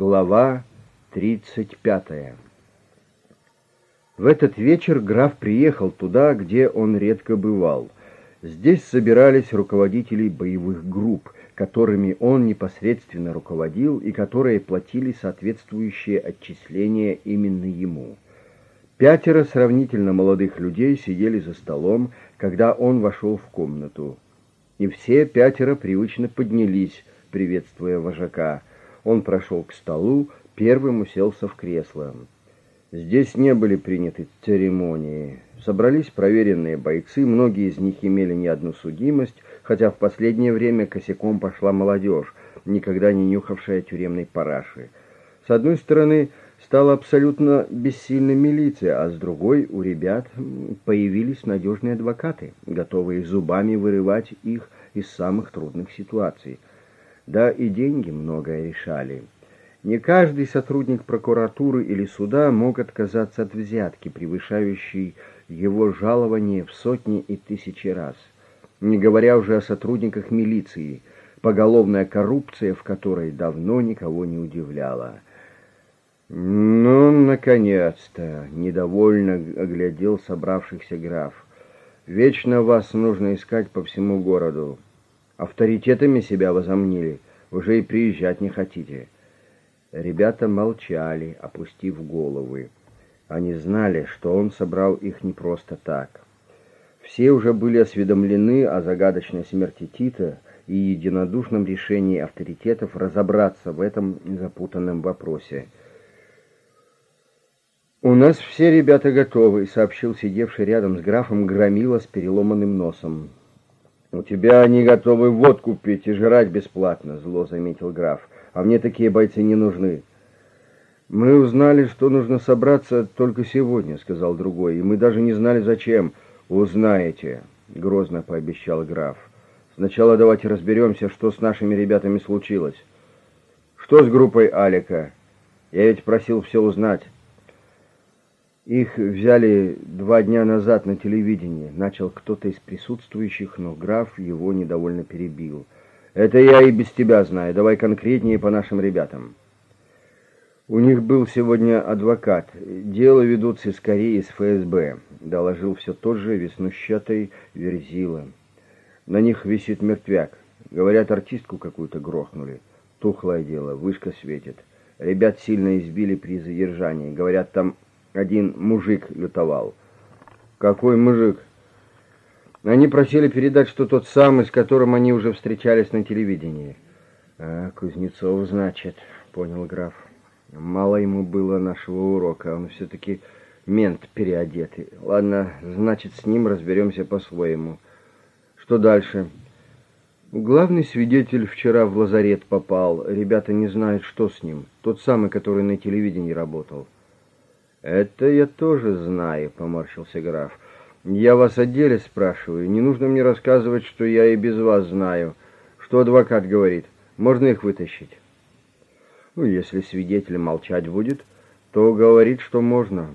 Глава 35 В этот вечер граф приехал туда, где он редко бывал. Здесь собирались руководители боевых групп, которыми он непосредственно руководил и которые платили соответствующие отчисления именно ему. Пятеро сравнительно молодых людей сидели за столом, когда он вошел в комнату. И все пятеро привычно поднялись, приветствуя вожака – он прошел к столу, первым уселся в кресло. Здесь не были приняты церемонии. Собрались проверенные бойцы, многие из них имели не одну судимость, хотя в последнее время косяком пошла молодежь, никогда не нюхавшая тюремной параши. С одной стороны, стала абсолютно бессильной милиция, а с другой у ребят появились надежные адвокаты, готовые зубами вырывать их из самых трудных ситуаций – да и деньги многое решали. Не каждый сотрудник прокуратуры или суда мог отказаться от взятки, превышающей его жалование в сотни и тысячи раз. Не говоря уже о сотрудниках милиции, поголовная коррупция в которой давно никого не удивляла. «Ну, наконец-то!» — недовольно оглядел собравшихся граф. «Вечно вас нужно искать по всему городу. Авторитетами себя возомнили, уже и приезжать не хотите. Ребята молчали, опустив головы. Они знали, что он собрал их не просто так. Все уже были осведомлены о загадочной смерти Тита и единодушном решении авторитетов разобраться в этом запутанном вопросе. «У нас все ребята готовы», — сообщил сидевший рядом с графом Громила с переломанным носом. «У тебя они готовы водку пить и жрать бесплатно», — зло заметил граф. «А мне такие бойцы не нужны». «Мы узнали, что нужно собраться только сегодня», — сказал другой, — «и мы даже не знали, зачем». «Узнаете», — грозно пообещал граф. «Сначала давайте разберемся, что с нашими ребятами случилось». «Что с группой Алика? Я ведь просил все узнать». Их взяли два дня назад на телевидении. Начал кто-то из присутствующих, но граф его недовольно перебил. Это я и без тебя знаю. Давай конкретнее по нашим ребятам. У них был сегодня адвокат. Дело ведутся скорее из ФСБ. Доложил все тот же веснущатый Верзила. На них висит мертвяк. Говорят, артистку какую-то грохнули. Тухлое дело, вышка светит. Ребят сильно избили при задержании. Говорят, там один мужик лютовал. Какой мужик? Они просили передать, что тот самый, с которым они уже встречались на телевидении. А, Кузнецов, значит, понял граф. Мало ему было нашего урока, он все-таки мент переодетый. Ладно, значит, с ним разберемся по-своему. Что дальше? Главный свидетель вчера в лазарет попал. Ребята не знают, что с ним. Тот самый, который на телевидении работал. «Это я тоже знаю», — поморщился граф. «Я вас о деле спрашиваю. Не нужно мне рассказывать, что я и без вас знаю. Что адвокат говорит? Можно их вытащить?» «Ну, если свидетель молчать будет, то говорит, что можно».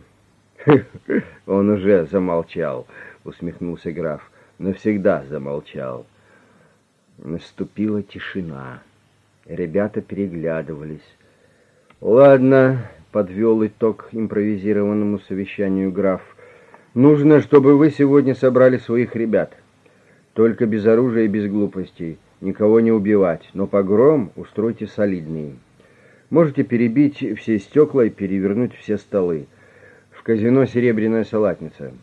«Он уже замолчал», — усмехнулся граф. «Навсегда замолчал». Наступила тишина. Ребята переглядывались. «Ладно, подвел итог импровизированному совещанию граф. «Нужно, чтобы вы сегодня собрали своих ребят. Только без оружия и без глупостей. Никого не убивать, но погром устройте солидный. Можете перебить все стекла и перевернуть все столы. В казино «Серебряная салатница».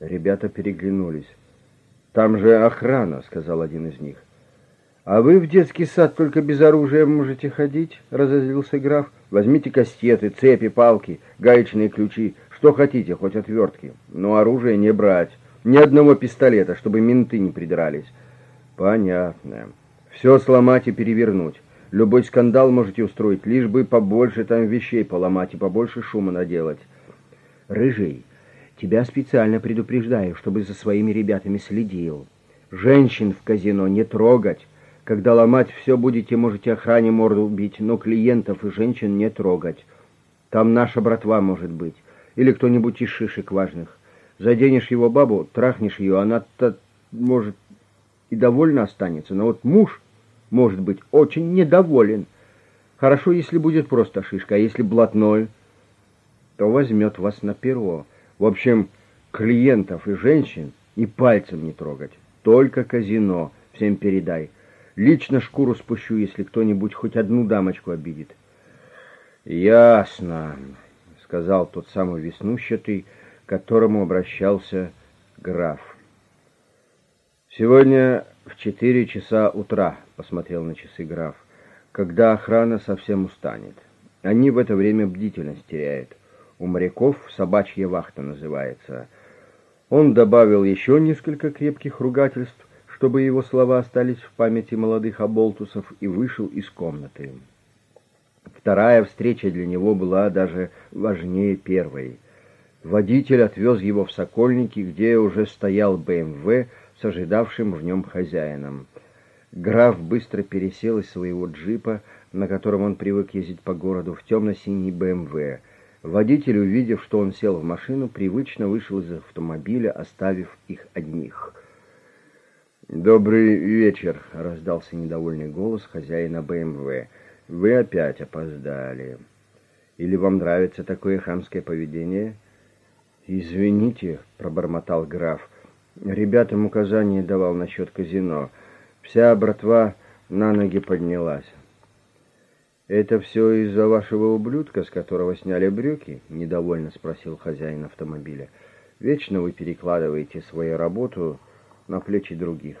Ребята переглянулись. «Там же охрана», — сказал один из них. «А вы в детский сад только без оружия можете ходить?» — разозлился граф. «Возьмите кастеты, цепи, палки, гаечные ключи, что хотите, хоть отвертки. Но оружие не брать. Ни одного пистолета, чтобы менты не придрались». «Понятно. Все сломать и перевернуть. Любой скандал можете устроить, лишь бы побольше там вещей поломать и побольше шума наделать». «Рыжий, тебя специально предупреждаю, чтобы за своими ребятами следил. Женщин в казино не трогать». Когда ломать все будете, можете охране морду убить, но клиентов и женщин не трогать. Там наша братва может быть, или кто-нибудь из шишек важных. Заденешь его бабу, трахнешь ее, она-то, может, и довольна останется, но вот муж, может быть, очень недоволен. Хорошо, если будет просто шишка, а если блатной, то возьмет вас на перо. В общем, клиентов и женщин и пальцем не трогать. Только казино. Всем передай. Лично шкуру спущу, если кто-нибудь хоть одну дамочку обидит. Ясно, сказал тот самый веснущатый, к которому обращался граф. Сегодня в четыре часа утра, посмотрел на часы граф, когда охрана совсем устанет. Они в это время бдительность теряют. У моряков собачья вахта называется. Он добавил еще несколько крепких ругательств, чтобы его слова остались в памяти молодых оболтусов, и вышел из комнаты. Вторая встреча для него была даже важнее первой. Водитель отвез его в Сокольники, где уже стоял БМВ с ожидавшим в нем хозяином. Граф быстро пересел из своего джипа, на котором он привык ездить по городу, в темно-синий БМВ. Водитель, увидев, что он сел в машину, привычно вышел из автомобиля, оставив их одних. «Добрый вечер», — раздался недовольный голос хозяина БМВ. «Вы опять опоздали. Или вам нравится такое хамское поведение?» «Извините», — пробормотал граф. «Ребятам указания давал насчет казино. Вся братва на ноги поднялась». «Это все из-за вашего ублюдка, с которого сняли брюки?» — недовольно спросил хозяин автомобиля. «Вечно вы перекладываете свою работу на плечи других».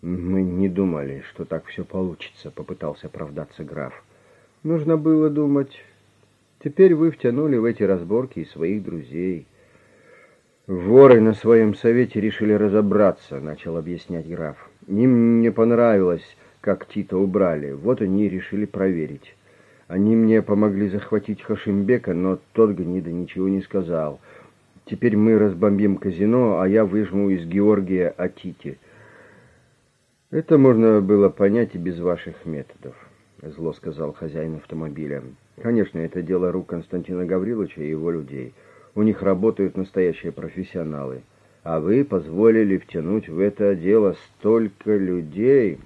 «Мы не думали, что так все получится», — попытался оправдаться граф. «Нужно было думать. Теперь вы втянули в эти разборки и своих друзей». «Воры на своем совете решили разобраться», — начал объяснять граф. «Им не понравилось, как Тита убрали. Вот они и решили проверить. Они мне помогли захватить Хашимбека, но тот гнида ничего не сказал. Теперь мы разбомбим казино, а я выжму из Георгия о Тите». «Это можно было понять и без ваших методов», — зло сказал хозяин автомобиля. «Конечно, это дело рук Константина Гавриловича и его людей». У них работают настоящие профессионалы. А вы позволили втянуть в это дело столько людей.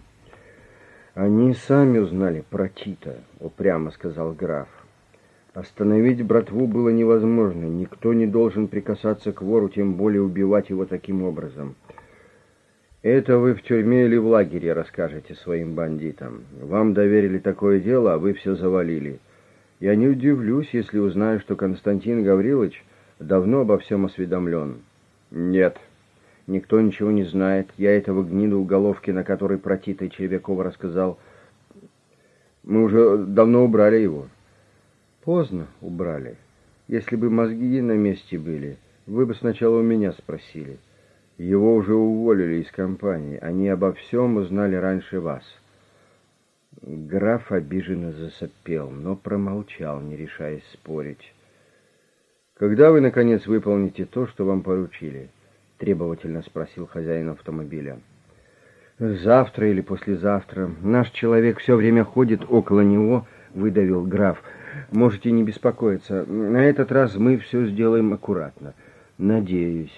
Они сами узнали про Тита, упрямо сказал граф. Остановить братву было невозможно. Никто не должен прикасаться к вору, тем более убивать его таким образом. Это вы в тюрьме или в лагере расскажете своим бандитам. Вам доверили такое дело, а вы все завалили. Я не удивлюсь, если узнаю, что Константин Гаврилович давно обо всем осведомлен. Нет, никто ничего не знает. Я этого гниду уголовки, на которой про Тита и Червякова рассказал. Мы уже давно убрали его. Поздно убрали. Если бы мозги на месте были, вы бы сначала у меня спросили. Его уже уволили из компании. Они обо всем узнали раньше вас. Граф обиженно засопел, но промолчал, не решаясь спорить. «Когда вы, наконец, выполните то, что вам поручили?» — требовательно спросил хозяин автомобиля. «Завтра или послезавтра. Наш человек все время ходит около него», — выдавил граф. «Можете не беспокоиться. На этот раз мы все сделаем аккуратно. Надеюсь.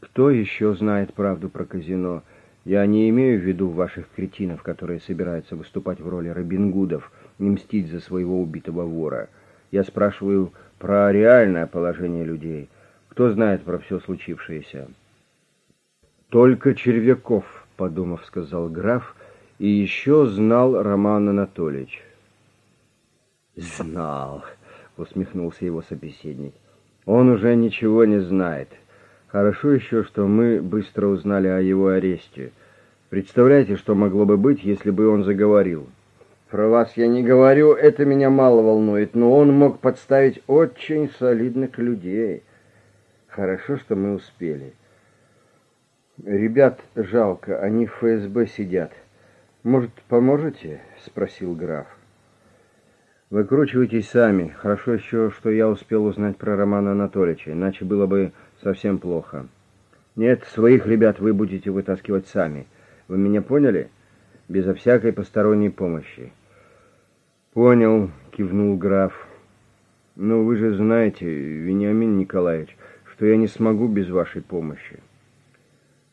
Кто еще знает правду про казино? Я не имею в виду ваших кретинов, которые собираются выступать в роли Робин Гудов и мстить за своего убитого вора. Я спрашиваю про реальное положение людей. Кто знает про все случившееся? Только Червяков, подумав, сказал граф, и еще знал Роман Анатольевич. Знал, усмехнулся его собеседник. Он уже ничего не знает. Хорошо еще, что мы быстро узнали о его аресте. Представляете, что могло бы быть, если бы он заговорил? Про вас я не говорю, это меня мало волнует, но он мог подставить очень солидных людей. Хорошо, что мы успели. Ребят жалко, они в ФСБ сидят. Может, поможете? Спросил граф. Выкручивайтесь сами. Хорошо еще, что я успел узнать про Романа Анатольевича, иначе было бы совсем плохо. Нет, своих ребят вы будете вытаскивать сами. Вы меня поняли? Безо всякой посторонней помощи. «Понял», — кивнул граф. «Но вы же знаете, Вениамин Николаевич, что я не смогу без вашей помощи.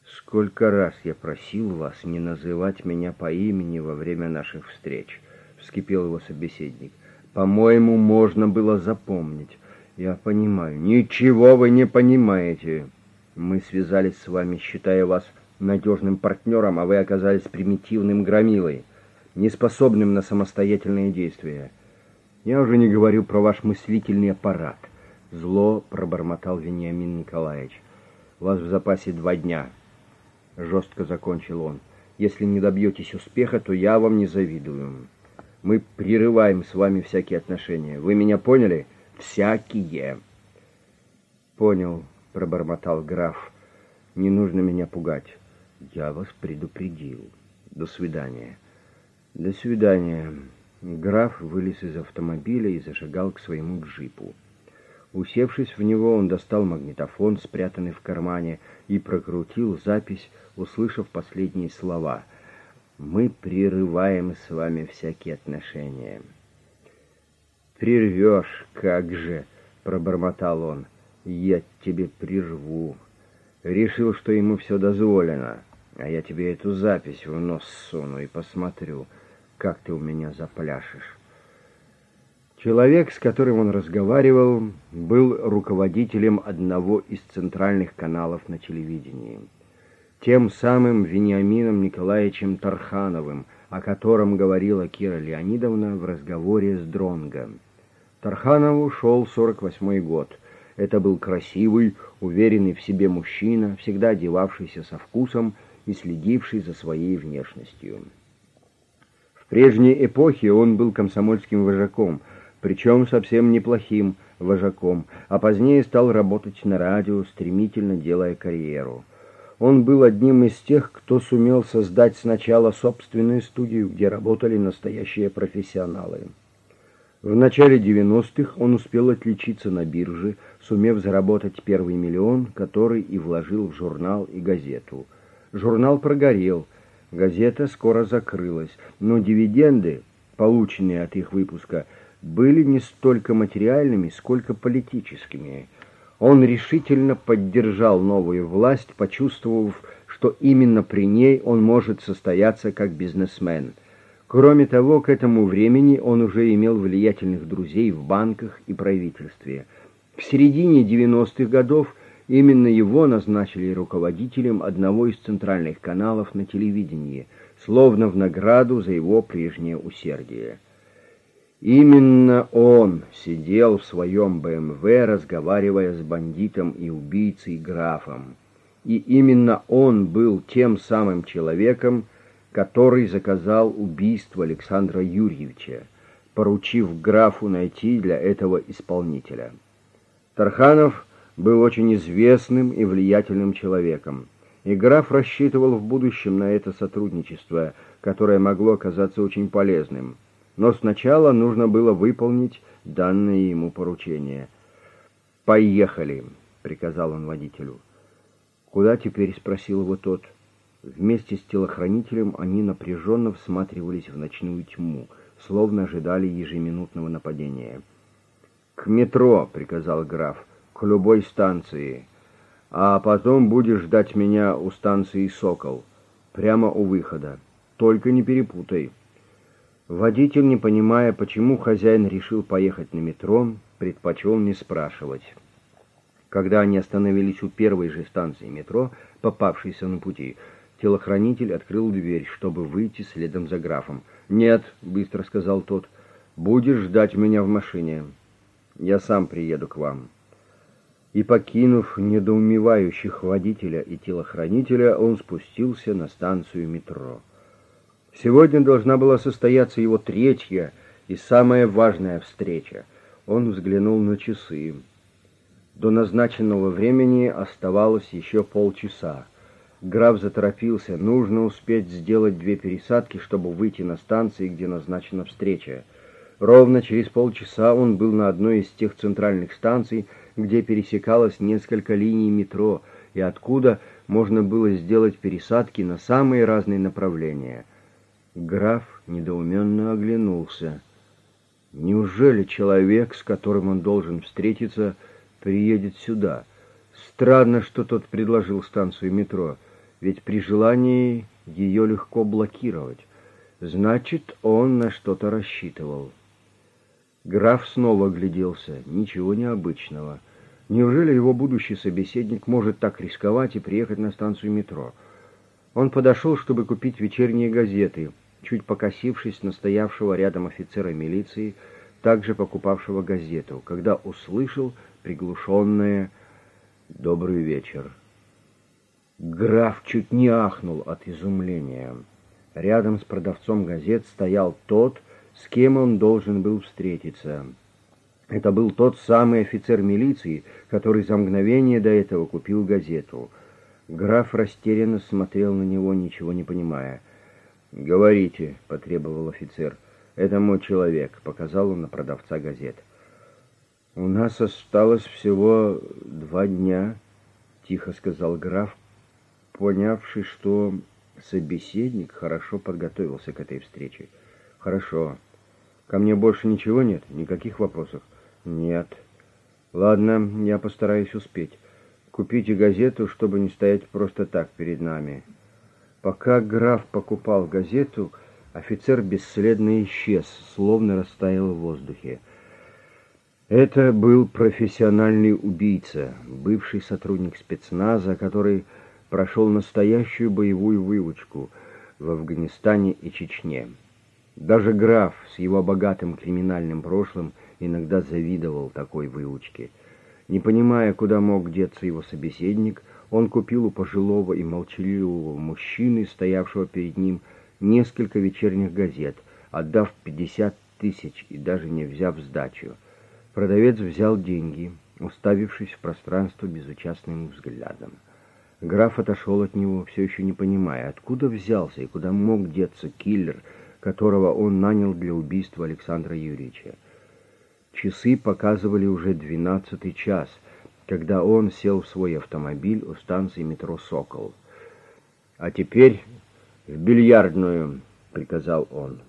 Сколько раз я просил вас не называть меня по имени во время наших встреч. вскипел его собеседник. «По-моему, можно было запомнить. Я понимаю. Ничего вы не понимаете. Мы связались с вами, считая вас надежным партнером, а вы оказались примитивным громилой, неспособным на самостоятельные действия. Я уже не говорю про ваш мыслительный аппарат. Зло пробормотал Вениамин Николаевич. У вас в запасе два дня. Жестко закончил он. Если не добьетесь успеха, то я вам не завидую. Мы прерываем с вами всякие отношения. Вы меня поняли? Всякие. Понял, пробормотал граф. Не нужно меня пугать. Я вас предупредил. До свидания. До свидания. Граф вылез из автомобиля и зашагал к своему джипу. Усевшись в него, он достал магнитофон, спрятанный в кармане, и прокрутил запись, услышав последние слова. «Мы прерываем с вами всякие отношения». «Прервешь, как же!» — пробормотал он. «Я тебе прерву». Решил, что ему все дозволено, а я тебе эту запись в нос суну и посмотрю, как ты у меня запляшешь. Человек, с которым он разговаривал, был руководителем одного из центральных каналов на телевидении. Тем самым Вениамином Николаевичем Тархановым, о котором говорила Кира Леонидовна в разговоре с Дронго. Тарханову шел 48-й год. Это был красивый, уверенный в себе мужчина, всегда одевавшийся со вкусом и следивший за своей внешностью. В прежней эпохе он был комсомольским вожаком – причем совсем неплохим вожаком, а позднее стал работать на радио, стремительно делая карьеру. Он был одним из тех, кто сумел создать сначала собственную студию, где работали настоящие профессионалы. В начале 90-х он успел отличиться на бирже, сумев заработать первый миллион, который и вложил в журнал и газету. Журнал прогорел, газета скоро закрылась, но дивиденды, полученные от их выпуска, были не столько материальными, сколько политическими. Он решительно поддержал новую власть, почувствовав, что именно при ней он может состояться как бизнесмен. Кроме того, к этому времени он уже имел влиятельных друзей в банках и правительстве. В середине 90-х годов именно его назначили руководителем одного из центральных каналов на телевидении, словно в награду за его прежнее усердие. Именно он сидел в своем БМВ, разговаривая с бандитом и убийцей графом. И именно он был тем самым человеком, который заказал убийство Александра Юрьевича, поручив графу найти для этого исполнителя. Тарханов был очень известным и влиятельным человеком, и граф рассчитывал в будущем на это сотрудничество, которое могло оказаться очень полезным – но сначала нужно было выполнить данное ему поручение. «Поехали!» — приказал он водителю. «Куда теперь?» — спросил его тот. Вместе с телохранителем они напряженно всматривались в ночную тьму, словно ожидали ежеминутного нападения. «К метро!» — приказал граф. «К любой станции. А потом будешь ждать меня у станции «Сокол». Прямо у выхода. Только не перепутай». Водитель, не понимая, почему хозяин решил поехать на метро, предпочел не спрашивать. Когда они остановились у первой же станции метро, попавшейся на пути, телохранитель открыл дверь, чтобы выйти следом за графом. «Нет», — быстро сказал тот, — «будешь ждать меня в машине. Я сам приеду к вам». И, покинув недоумевающих водителя и телохранителя, он спустился на станцию метро. Сегодня должна была состояться его третья и самая важная встреча. Он взглянул на часы. До назначенного времени оставалось еще полчаса. Граф заторопился. Нужно успеть сделать две пересадки, чтобы выйти на станции, где назначена встреча. Ровно через полчаса он был на одной из тех центральных станций, где пересекалось несколько линий метро, и откуда можно было сделать пересадки на самые разные направления. Граф недоуменно оглянулся. Неужели человек, с которым он должен встретиться, приедет сюда? Странно, что тот предложил станцию метро, ведь при желании ее легко блокировать. Значит, он на что-то рассчитывал. Граф снова огляделся. Ничего необычного. Неужели его будущий собеседник может так рисковать и приехать на станцию метро? Он подошел, чтобы купить вечерние газеты, чуть покосившись на стоявшего рядом офицера милиции, также покупавшего газету, когда услышал приглушенное «Добрый вечер». Граф чуть не ахнул от изумления. Рядом с продавцом газет стоял тот, с кем он должен был встретиться. Это был тот самый офицер милиции, который за мгновение до этого купил газету. Граф растерянно смотрел на него, ничего не понимая. «Говорите», — потребовал офицер. «Это мой человек», — показал он на продавца газет. «У нас осталось всего два дня», — тихо сказал граф, понявший, что собеседник хорошо подготовился к этой встрече. «Хорошо. Ко мне больше ничего нет? Никаких вопросов?» «Нет». «Ладно, я постараюсь успеть. Купите газету, чтобы не стоять просто так перед нами». Пока граф покупал газету, офицер бесследно исчез, словно растаял в воздухе. Это был профессиональный убийца, бывший сотрудник спецназа, который прошел настоящую боевую выучку в Афганистане и Чечне. Даже граф с его богатым криминальным прошлым иногда завидовал такой выучке. Не понимая, куда мог деться его собеседник, он купил у пожилого и молчаливого мужчины, стоявшего перед ним, несколько вечерних газет, отдав 50 тысяч и даже не взяв сдачу. Продавец взял деньги, уставившись в пространство безучастным взглядом. Граф отошел от него, все еще не понимая, откуда взялся и куда мог деться киллер, которого он нанял для убийства Александра Юрьевича. Часы показывали уже двенадцатый час, когда он сел в свой автомобиль у станции метро «Сокол». «А теперь в бильярдную», — приказал он.